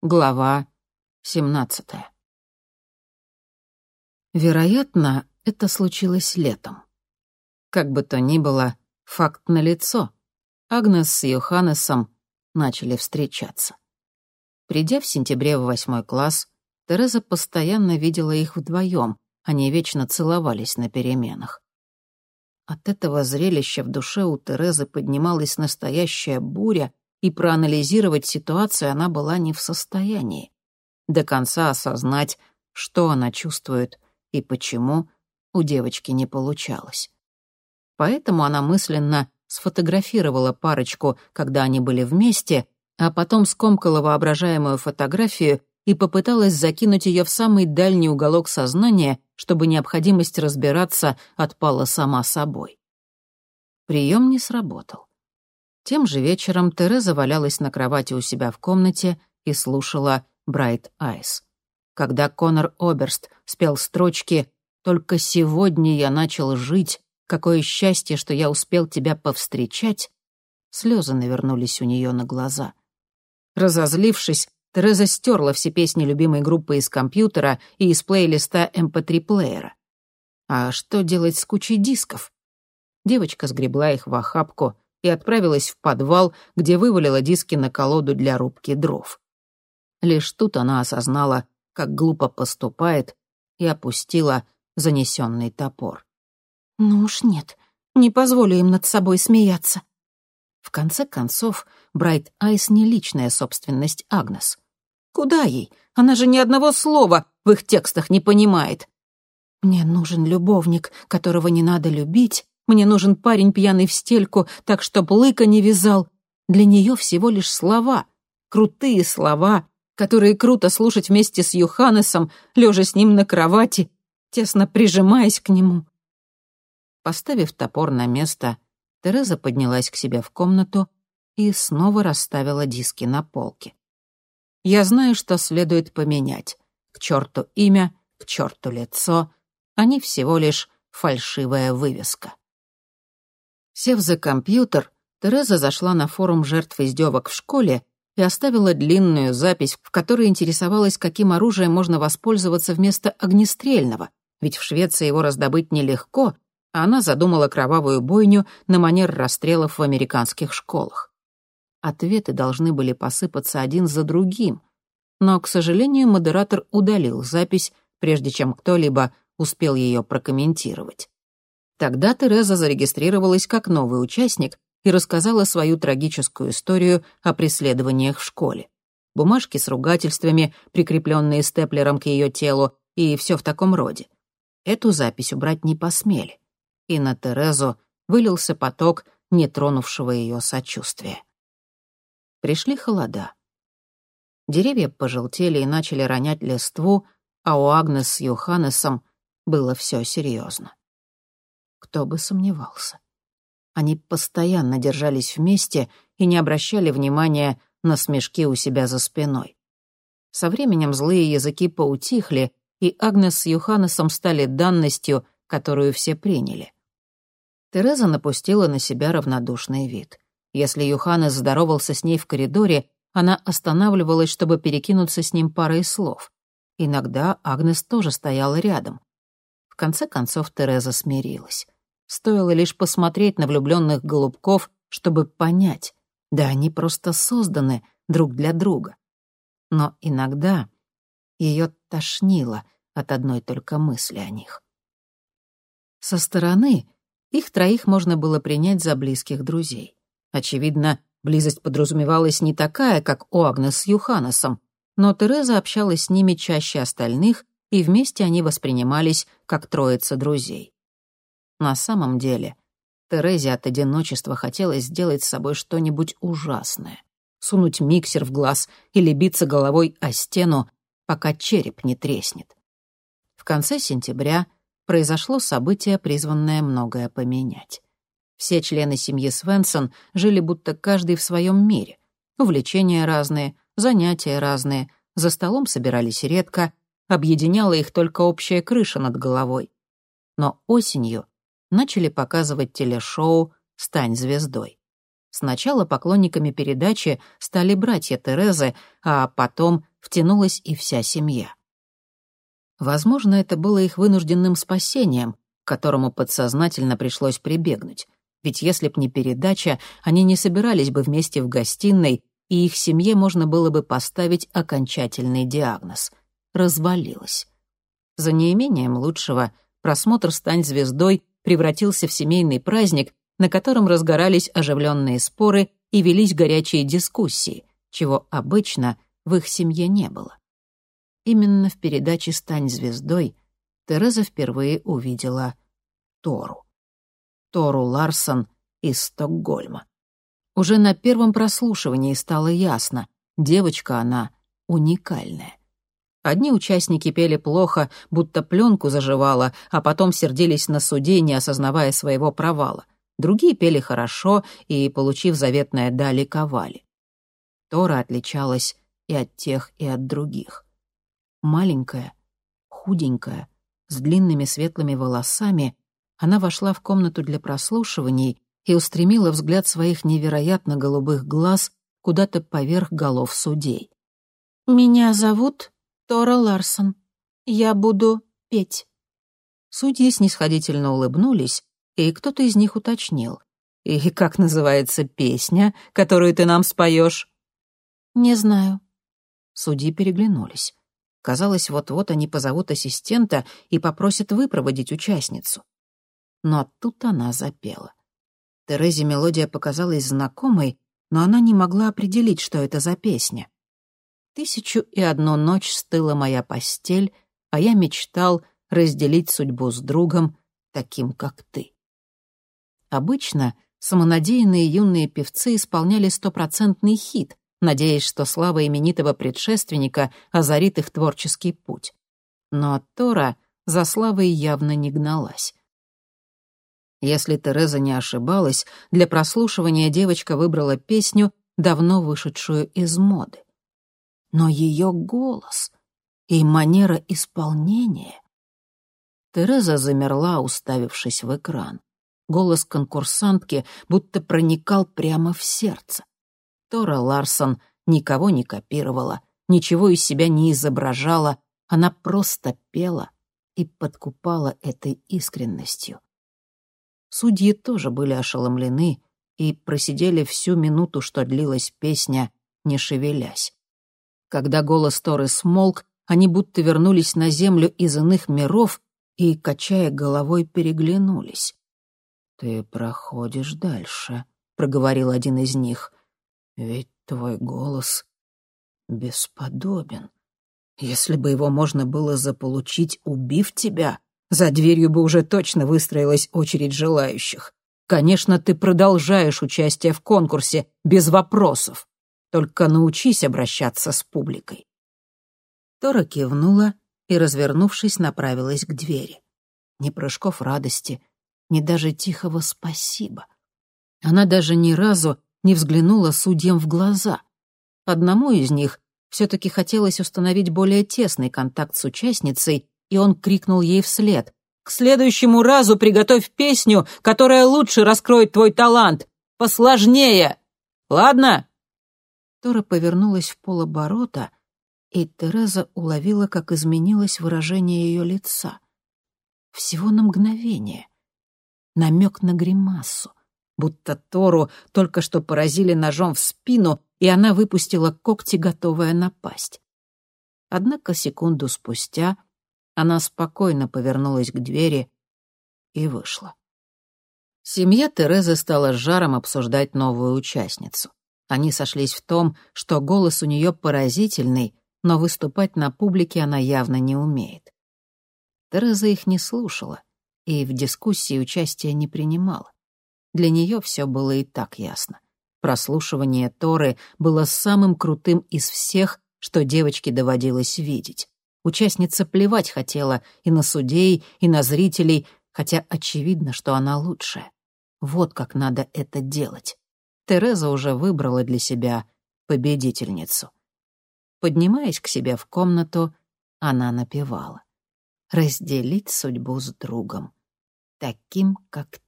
Глава 17. Вероятно, это случилось летом. Как бы то ни было, факт налицо. Агнес с Йоханнесом начали встречаться. Придя в сентябре в восьмой класс, Тереза постоянно видела их вдвоем, они вечно целовались на переменах. От этого зрелища в душе у Терезы поднималась настоящая буря, и проанализировать ситуацию она была не в состоянии. До конца осознать, что она чувствует и почему, у девочки не получалось. Поэтому она мысленно сфотографировала парочку, когда они были вместе, а потом скомкала воображаемую фотографию и попыталась закинуть ее в самый дальний уголок сознания, чтобы необходимость разбираться отпала сама собой. Прием не сработал. Тем же вечером Тереза валялась на кровати у себя в комнате и слушала «Брайт Айс». Когда Конор Оберст спел строчки «Только сегодня я начал жить, какое счастье, что я успел тебя повстречать», слезы навернулись у нее на глаза. Разозлившись, Тереза стерла все песни любимой группы из компьютера и из плейлиста MP3-плеера. А что делать с кучей дисков? Девочка сгребла их в охапку и отправилась в подвал, где вывалила диски на колоду для рубки дров. Лишь тут она осознала, как глупо поступает, и опустила занесенный топор. «Ну уж нет, не позволю им над собой смеяться». В конце концов, Брайт Айс не личная собственность Агнес. Куда ей? Она же ни одного слова в их текстах не понимает. «Мне нужен любовник, которого не надо любить, мне нужен парень пьяный в стельку, так чтоб лыка не вязал. Для нее всего лишь слова. Крутые слова, которые круто слушать вместе с Юханесом, лежа с ним на кровати, тесно прижимаясь к нему. Поставив топор на место, Тереза поднялась к себе в комнату и снова расставила диски на полке. Я знаю, что следует поменять. К черту имя, к черту лицо. Они всего лишь фальшивая вывеска. Сев за компьютер, Тереза зашла на форум жертв издевок в школе и оставила длинную запись, в которой интересовалась, каким оружием можно воспользоваться вместо огнестрельного, ведь в Швеции его раздобыть нелегко, а она задумала кровавую бойню на манер расстрелов в американских школах. Ответы должны были посыпаться один за другим, но, к сожалению, модератор удалил запись, прежде чем кто-либо успел ее прокомментировать. Тогда Тереза зарегистрировалась как новый участник и рассказала свою трагическую историю о преследованиях в школе. Бумажки с ругательствами, прикрепленные степлером к ее телу, и все в таком роде. Эту запись убрать не посмели. И на Терезу вылился поток не тронувшего ее сочувствия. Пришли холода. Деревья пожелтели и начали ронять листву, а у Агнес с Йоханнесом было все серьезно. Кто бы сомневался. Они постоянно держались вместе и не обращали внимания на смешки у себя за спиной. Со временем злые языки поутихли, и Агнес с Юханесом стали данностью, которую все приняли. Тереза напустила на себя равнодушный вид. Если Юханес здоровался с ней в коридоре, она останавливалась, чтобы перекинуться с ним парой слов. Иногда Агнес тоже стояла рядом конце концов Тереза смирилась. Стоило лишь посмотреть на влюбленных голубков, чтобы понять, да они просто созданы друг для друга. Но иногда ее тошнило от одной только мысли о них. Со стороны их троих можно было принять за близких друзей. Очевидно, близость подразумевалась не такая, как у Агнес с Юханесом, но Тереза общалась с ними чаще остальных и вместе они воспринимались как троица друзей. На самом деле, Терезе от одиночества хотелось сделать с собой что-нибудь ужасное. Сунуть миксер в глаз или биться головой о стену, пока череп не треснет. В конце сентября произошло событие, призванное многое поменять. Все члены семьи Свенсон жили будто каждый в своем мире. Увлечения разные, занятия разные, за столом собирались редко, объединяла их только общая крыша над головой. Но осенью начали показывать телешоу «Стань звездой». Сначала поклонниками передачи стали братья Терезы, а потом втянулась и вся семья. Возможно, это было их вынужденным спасением, к которому подсознательно пришлось прибегнуть. Ведь если б не передача, они не собирались бы вместе в гостиной, и их семье можно было бы поставить окончательный диагноз. Развалилась. За неимением лучшего просмотр «Стань звездой» превратился в семейный праздник, на котором разгорались оживленные споры и велись горячие дискуссии, чего обычно в их семье не было. Именно в передаче «Стань звездой» Тереза впервые увидела Тору. Тору Ларсон из Стокгольма. Уже на первом прослушивании стало ясно, девочка она уникальная. Одни участники пели плохо, будто пленку заживала, а потом сердились на суде, не осознавая своего провала. Другие пели хорошо и, получив заветное «да», ликовали. Тора отличалась и от тех, и от других. Маленькая, худенькая, с длинными светлыми волосами, она вошла в комнату для прослушиваний и устремила взгляд своих невероятно голубых глаз куда-то поверх голов судей. «Меня зовут Тора Ларсон. Я буду петь». Судьи снисходительно улыбнулись, и кто-то из них уточнил. «И как называется песня, которую ты нам споешь?» «Не знаю». Судьи переглянулись. Казалось, вот-вот они позовут ассистента и попросят выпроводить участницу. Но тут она запела. Терезе мелодия показалась знакомой, но она не могла определить, что это за песня. «Тысячу и одну ночь стыла моя постель, а я мечтал разделить судьбу с другом, таким, как ты». Обычно самонадеянные юные певцы исполняли стопроцентный хит, надеясь, что слава именитого предшественника озарит их творческий путь. Но Тора за славой явно не гналась. Если Тереза не ошибалась, для прослушивания девочка выбрала песню, давно вышедшую из моды. Но ее голос и манера исполнения... Тереза замерла, уставившись в экран. Голос конкурсантки будто проникал прямо в сердце. Тора Ларсон никого не копировала, ничего из себя не изображала, она просто пела и подкупала этой искренностью. Судьи тоже были ошеломлены и просидели всю минуту, что длилась песня, не шевелясь. Когда голос Торы смолк, они будто вернулись на землю из иных миров и, качая головой, переглянулись. «Ты проходишь дальше», — проговорил один из них. «Ведь твой голос бесподобен. Если бы его можно было заполучить, убив тебя, за дверью бы уже точно выстроилась очередь желающих. Конечно, ты продолжаешь участие в конкурсе, без вопросов. Только научись обращаться с публикой». Тора кивнула и, развернувшись, направилась к двери. Ни прыжков радости, ни даже тихого «спасибо». Она даже ни разу не взглянула судьям в глаза. Одному из них все-таки хотелось установить более тесный контакт с участницей, и он крикнул ей вслед. «К следующему разу приготовь песню, которая лучше раскроет твой талант. Посложнее! Ладно?» Тора повернулась в полоборота, и Тереза уловила, как изменилось выражение ее лица. Всего на мгновение намек на гримасу, будто Тору только что поразили ножом в спину, и она выпустила когти, готовая напасть. Однако секунду спустя она спокойно повернулась к двери и вышла. Семья Терезы стала жаром обсуждать новую участницу. Они сошлись в том, что голос у нее поразительный, но выступать на публике она явно не умеет. Тереза их не слушала и в дискуссии участия не принимала. Для нее все было и так ясно. Прослушивание Торы было самым крутым из всех, что девочке доводилось видеть. Участница плевать хотела и на судей, и на зрителей, хотя очевидно, что она лучшая. Вот как надо это делать. Тереза уже выбрала для себя победительницу. Поднимаясь к себе в комнату, она напевала. «Разделить судьбу с другом таким, как